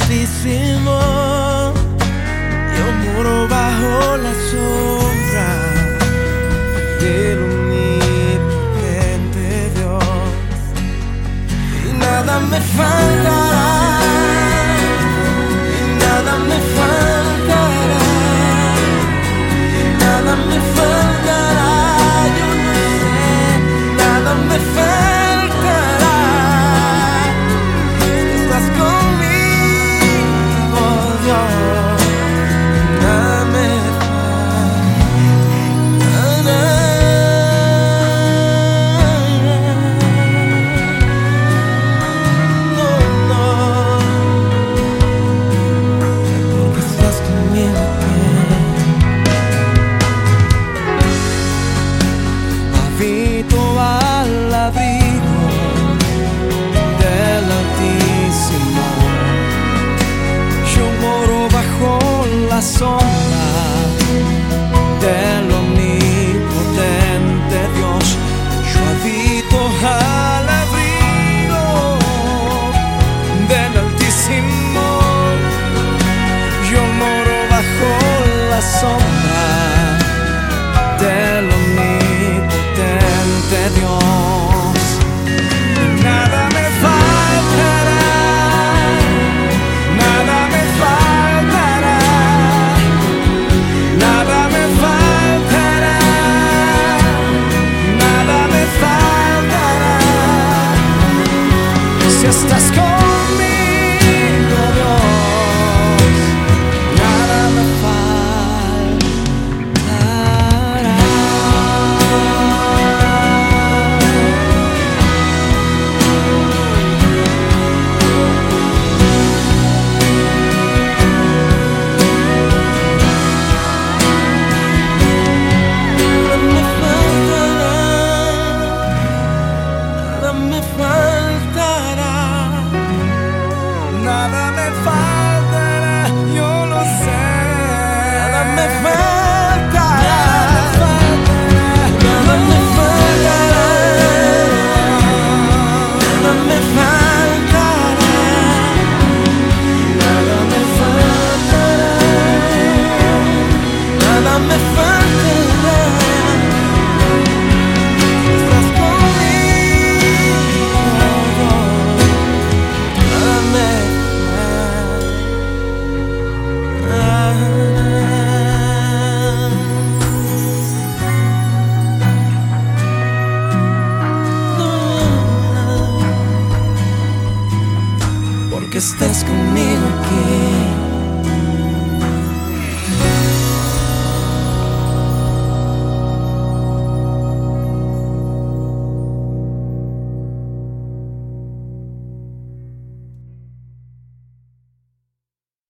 Altísimo, yo muro bajo la sombra del omnipotente Dios. Y nada me faltará, nada me faltará, nada me faltará, yo no sé, nada me faltará. sombra del omnipotente Dios. Yo habito al abrigo del Altísimo. Yo moro bajo la sombra. just a score nada me faltará, yo lo sé. Nada me faltará. que estés conmigo aquí.